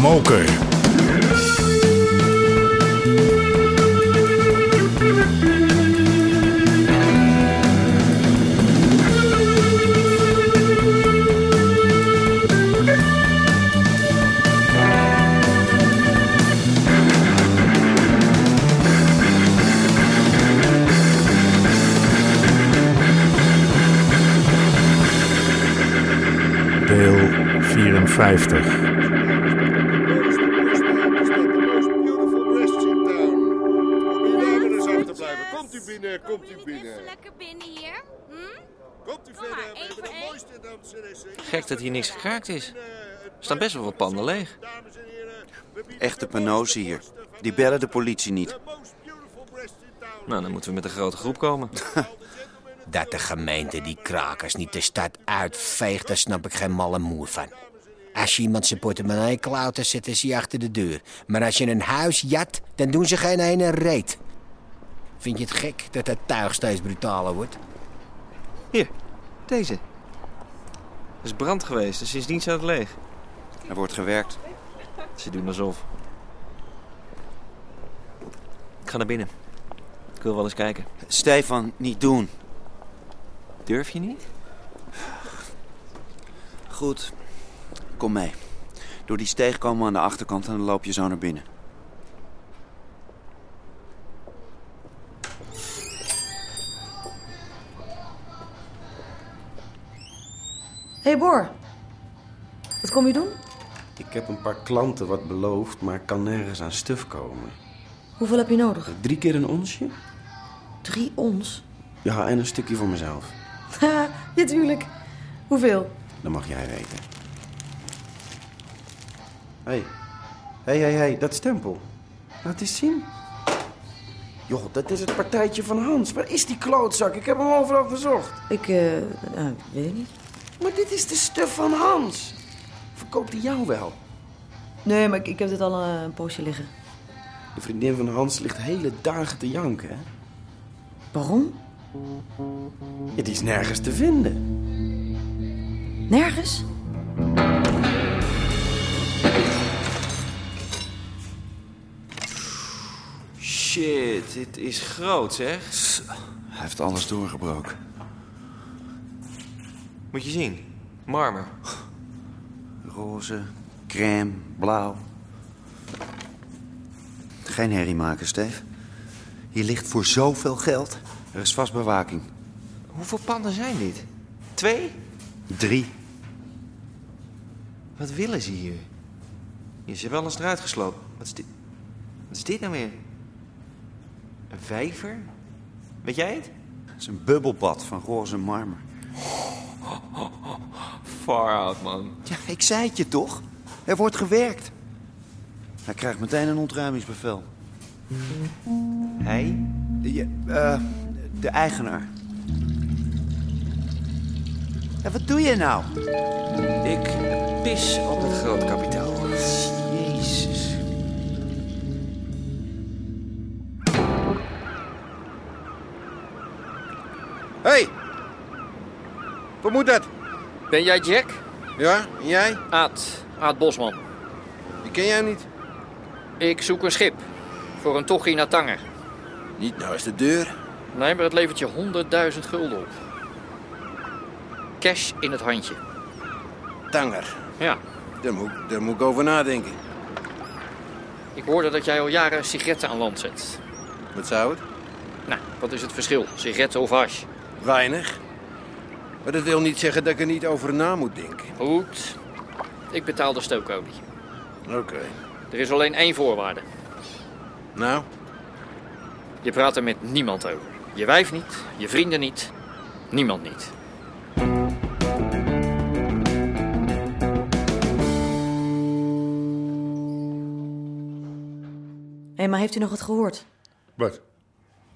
Moker. Deel 54. Gek dat hier niks gekraakt is. Er staan best wel wat panden leeg. Dames en heren, we bieden Echte panozen hier. Die bellen de politie niet. Nou, dan moeten we met een grote groep komen. Dat de gemeente die krakers niet de stad uitveegt, daar snap ik geen malle moer van. Als je iemand zijn portemonnee klauwt, dan zitten ze je achter de deur. Maar als je een huis jat, dan doen ze geen ene reet. Vind je het gek dat het tuig steeds brutaler wordt? Hier, deze. Er is brand geweest en sindsdien staat het leeg. Er wordt gewerkt. Ze doen alsof. Ik ga naar binnen. Ik wil wel eens kijken. Stefan, niet doen. Durf je niet? Goed. Kom mee. Door die steeg komen we aan de achterkant en dan loop je zo naar binnen. Hey Bor, wat kom je doen? Ik heb een paar klanten wat beloofd, maar ik kan nergens aan stuf komen. Hoeveel heb je nodig? Drie keer een onsje? Drie ons? Ja, en een stukje voor mezelf. Ja tuurlijk. Hoeveel? Dat mag jij weten. Hé, hey. hé, hé, hé, dat stempel. Laat eens zien. Joh, dat is het partijtje van Hans. Waar is die klootzak? Ik heb hem overal gezocht. Ik, eh, nou, weet niet. Maar dit is de stuf van Hans. Verkoopt hij jou wel? Nee, maar ik, ik heb dit al eh, een poosje liggen. De vriendin van Hans ligt hele dagen te janken, hè? Waarom? Die is nergens te vinden. Nergens? Shit, dit is groot zeg. Hij heeft alles doorgebroken. Moet je zien. Marmer. Roze, crème, blauw. Geen herrie maken, Steve. Hier ligt voor zoveel geld. Er is vast bewaking. Hoeveel panden zijn dit? Twee? Drie. Wat willen ze hier? Je is er wel eens eruit geslopen. Wat is dit? Wat is dit nou weer? Een vijver? Weet jij het? Het is een bubbelbad van roze marmer. Far out, man. Ja, ik zei het je toch? Er wordt gewerkt. Hij krijgt meteen een ontruimingsbevel. Hij? Ja, eh, de eigenaar. Ja, wat doe je nou? Ik pis op het groot kapitaal. Jezus. Hé! Hey! Wat moet dat? Ben jij Jack? Ja, en jij? Aad. Aad Bosman. Die ken jij niet? Ik zoek een schip. Voor een tochtje naar Tanger. Niet nou is de deur. Nee, maar het levert je 100.000 gulden op. Cash in het handje. Tanger. Ja. Daar moet, daar moet ik over nadenken. Ik hoorde dat jij al jaren sigaretten aan land zet. Wat zou het? Nou, wat is het verschil? Sigaretten of hash? Weinig. Maar dat wil niet zeggen dat ik er niet over na moet denken. Goed. Ik betaal de stookolie. Oké. Er is alleen één voorwaarde. Nou, Je praat er met niemand over. Je wijf niet, je vrienden niet, niemand niet. Hé, maar heeft u nog wat gehoord? Wat?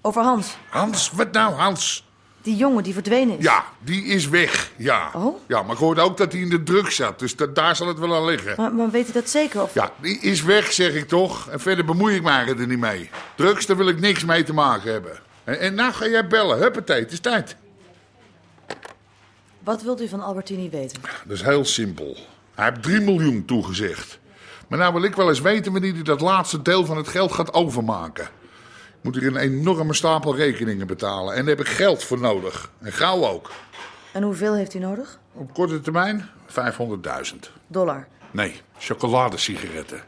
Over Hans. Hans? Wat nou, Hans? Die jongen die verdwenen is. Ja, die is weg, ja. Oh? Ja, maar ik hoorde ook dat hij in de druk zat, dus da- daar zal het wel aan liggen. Maar, maar weet u dat zeker? Of... Ja, die is weg, zeg ik toch. En verder bemoei ik me er niet mee. Drugs, daar wil ik niks mee te maken hebben. En, en nou ga jij bellen. Huppatee, het is tijd. Wat wilt u van Albertini weten? Dat is heel simpel. Hij heeft 3 miljoen toegezegd. Maar nou wil ik wel eens weten wanneer hij dat laatste deel van het geld gaat overmaken. Moet hier een enorme stapel rekeningen betalen. En daar heb ik geld voor nodig. En gauw ook. En hoeveel heeft u nodig? Op korte termijn 500.000. Dollar. Nee, chocoladesigaretten.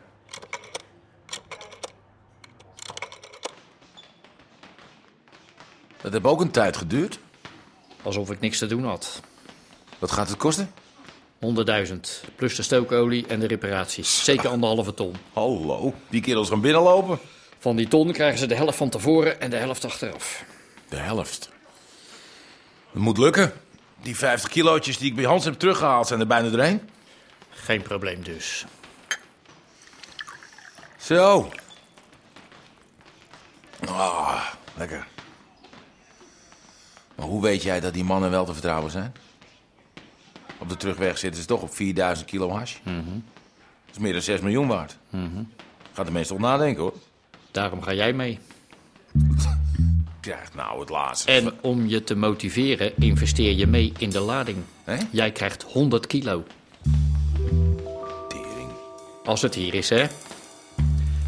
Dat heeft ook een tijd geduurd. Alsof ik niks te doen had. Wat gaat het kosten? 100.000. Plus de stookolie en de reparaties. Zeker anderhalve ton. Hallo, die kerels gaan binnenlopen. Van die ton krijgen ze de helft van tevoren en de helft achteraf. De helft. Het moet lukken. Die 50 kilootjes die ik bij Hans heb teruggehaald zijn er bijna doorheen. Geen probleem dus. Zo. Ah, lekker. Maar hoe weet jij dat die mannen wel te vertrouwen zijn? Op de terugweg zitten ze toch op 4000 kilo hash. Dat is meer dan 6 miljoen waard. Gaat de meestal nadenken hoor. Daarom ga jij mee. Krijgt nou het laatste. En om je te motiveren, investeer je mee in de lading. Hè? Jij krijgt 100 kilo. Tering. Als het hier is, hè?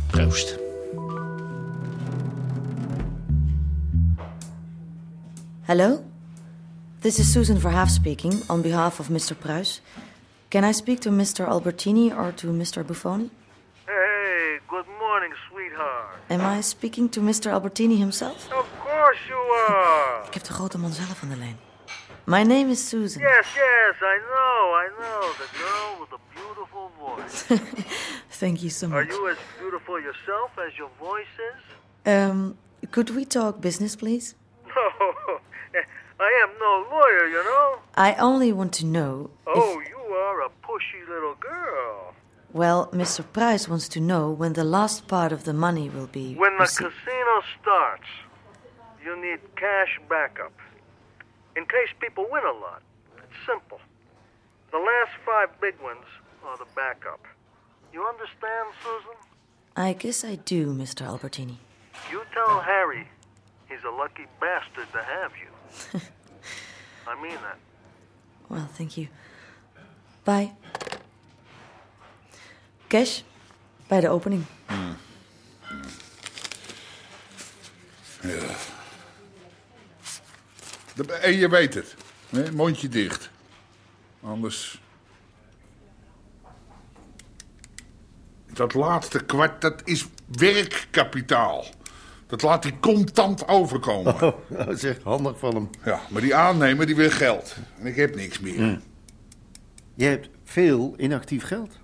Proost. Hello? This is Susan Verhaaf speaking on behalf of Mr. Pruis. Can I speak to Mr. Albertini or to Mr. Buffoni? Am I speaking to Mr. Albertini himself? Of course you are. Ik heb de grote man zelf aan de lijn. My name is Susan. Yes, yes, I know, I know. The girl with the beautiful voice. Thank you so much. Are you as beautiful yourself as your voice is? Um, could we talk business, please? No, I am no lawyer, you know. I only want to know Oh, if... you are a pushy little girl. Well, Mr. Price wants to know when the last part of the money will be When the received. casino starts, you need cash backup. In case people win a lot. It's simple. The last five big ones are the backup. You understand, Susan? I guess I do, Mr. Albertini. You tell Harry he's a lucky bastard to have you. I mean that. Well, thank you. Bye. Cash, bij de opening. De- En je weet het. Hè? Mondje dicht. Anders... Dat laatste kwart, dat is werkkapitaal. Dat laat hij contant overkomen. Oh, dat is echt handig van hem. Ja, maar die aannemer die wil geld. En ik heb niks meer. Je hebt veel inactief geld.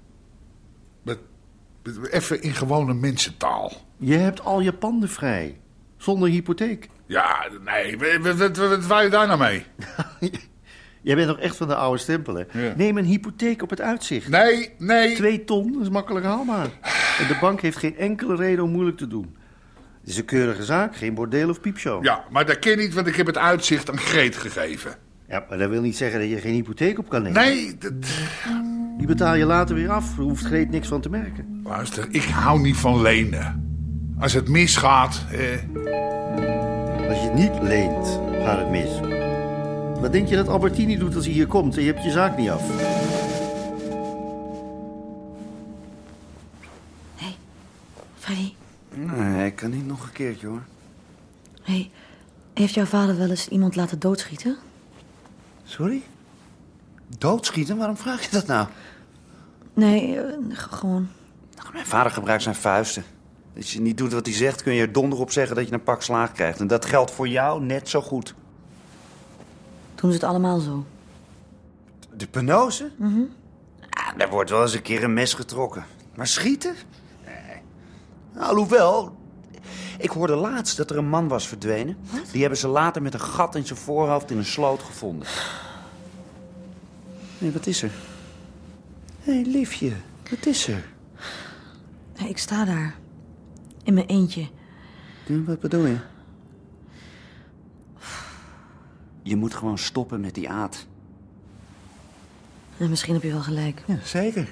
Even in gewone mensentaal. Je hebt al je panden vrij. Zonder hypotheek. Ja, nee, wat, wat, wat, wat wou je daar nou mee? Jij bent nog echt van de oude stempel, hè? Ja. Neem een hypotheek op het uitzicht. Nee, nee. Twee ton dat is makkelijk haalbaar. En de bank heeft geen enkele reden om moeilijk te doen. Het is een keurige zaak, geen bordeel of piepshow. Ja, maar dat ken niet, want ik heb het uitzicht aan Greet gegeven. Ja, maar dat wil niet zeggen dat je geen hypotheek op kan nemen. Nee, dat, Die betaal je later weer af. Er hoeft Greet niks van te merken. luister, ik hou niet van lenen. Als het misgaat, eh, Als je het niet leent, gaat het mis. Wat denk je dat Albertini doet als hij hier komt en je hebt je zaak niet af? Freddy, Nee, ik kan niet nog een keertje hoor. hey, heeft jouw vader wel eens iemand laten doodschieten? Sorry? Doodschieten? Waarom vraag je dat nou? Nee, eh, gewoon. Nou, Mijn vader gebruikt zijn vuisten. Als je niet doet wat hij zegt, kun je er donder op zeggen dat je een pak slaag krijgt. En dat geldt voor jou net zo goed. Doen ze het allemaal zo? De penose? Mhm. daar wordt wel eens een keer een mes getrokken. Maar schieten? Nee. Nou, hoewel... Ik hoorde laatst dat er een man was verdwenen. Die hebben ze later met een gat in zijn voorhoofd in een sloot gevonden. Nee, wat is er? Hé, hey, liefje. Wat is er? Ik sta daar. In mijn eentje. Wat bedoel je? Je moet gewoon stoppen met die aard. En misschien heb je wel gelijk. Ja, zeker.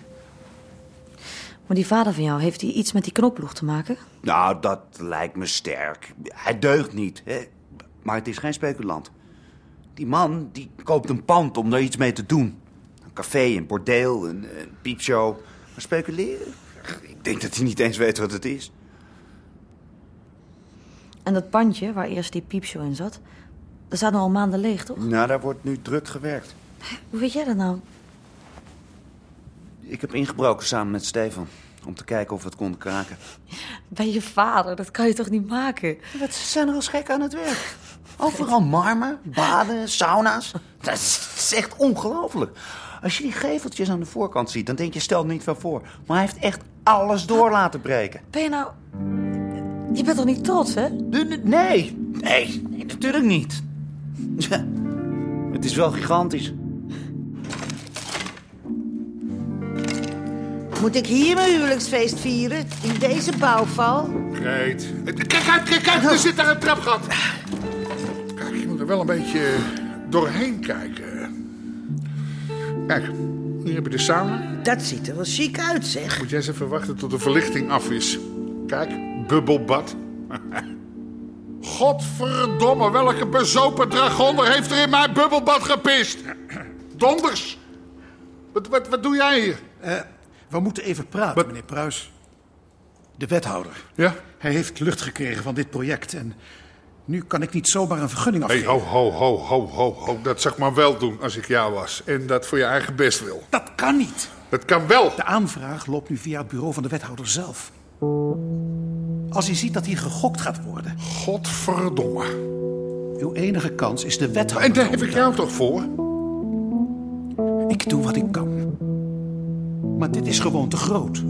Maar die vader van jou, heeft hij iets met die knokploeg te maken? Nou, dat lijkt me sterk. Hij deugt niet, hè? maar het is geen speculant. Die man die koopt een pand om daar iets mee te doen. Een café, een bordeel, een, een piepshow. Maar speculeren? Ik denk dat hij niet eens weet wat het is. En dat pandje waar eerst die piepshow in zat, dat staat nu al maanden leeg, toch? Nou, daar wordt nu druk gewerkt. Hoe weet jij dat nou? Ik heb ingebroken samen met Stefan. Om te kijken of we het konden kraken. Bij je vader, dat kan je toch niet maken? Wat ze zijn er als gek aan het werk. Overal marmer, baden, sauna's. Dat is, dat is echt ongelooflijk. Als je die geveltjes aan de voorkant ziet, dan denk je stel niet van voor. Maar hij heeft echt alles door laten breken. Ben je nou... Je bent toch niet trots, hè? Nee, nee, nee, nee natuurlijk niet. Ja, het is wel gigantisch. Moet ik hier mijn huwelijksfeest vieren? In deze bouwval? Greet. Kijk uit, kijk uit, er zit daar een trapgat. Kijk, je moet er wel een beetje doorheen kijken. Kijk, hier heb je de sauna. Dat ziet er wel chic uit, zeg. Moet jij eens even wachten tot de verlichting af is. Kijk, bubbelbad. Godverdomme, welke bezopen dragonder heeft er in mijn bubbelbad gepist? Donders! Wat, wat, wat doe jij hier? Eh, we moeten even praten, meneer Pruis. De wethouder. Ja? Hij heeft lucht gekregen van dit project en nu kan ik niet zomaar een vergunning afgeven. ho, ho, ho, ho, ho, ho. Dat zou ik maar wel doen als ik jou was. En dat voor je eigen best wil. Dat kan niet. Dat kan wel. De aanvraag loopt nu via het bureau van de wethouder zelf. Als hij ziet dat hier gegokt gaat worden. Godverdomme. Uw enige kans is de wethouder. En daar heb ik jou toch voor? Ik doe wat ik kan. Maar dit is gewoon te groot.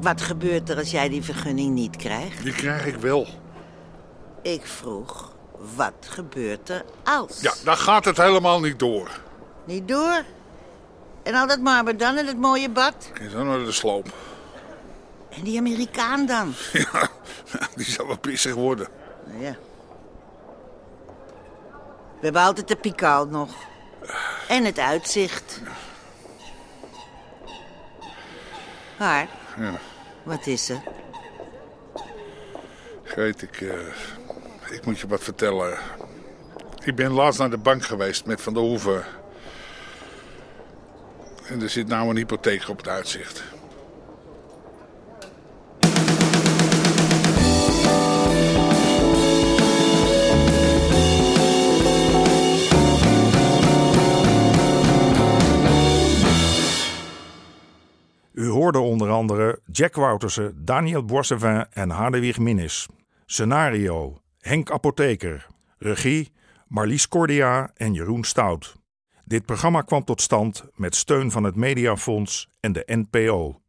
Wat gebeurt er als jij die vergunning niet krijgt? Die krijg ik wel. Ik vroeg, wat gebeurt er als? Ja, dan gaat het helemaal niet door. Niet door? En al dat marmer dan in het mooie bad? Je zo naar de sloop. En die Amerikaan dan? Ja, die zou wel pissig worden. Nou ja. We hebben altijd de pikaal nog. En het uitzicht. Haar, Ja. Wat is er? Geet, ik, eh, ik moet je wat vertellen. Ik ben laatst naar de bank geweest met Van der Hoeven. En er zit nou een hypotheek op het uitzicht. Onder andere Jack Woutersen, Daniel Boissevin en Hadewig Minnis. Scenario: Henk Apotheker. Regie: Marlies Cordia en Jeroen Stout. Dit programma kwam tot stand met steun van het Mediafonds en de NPO.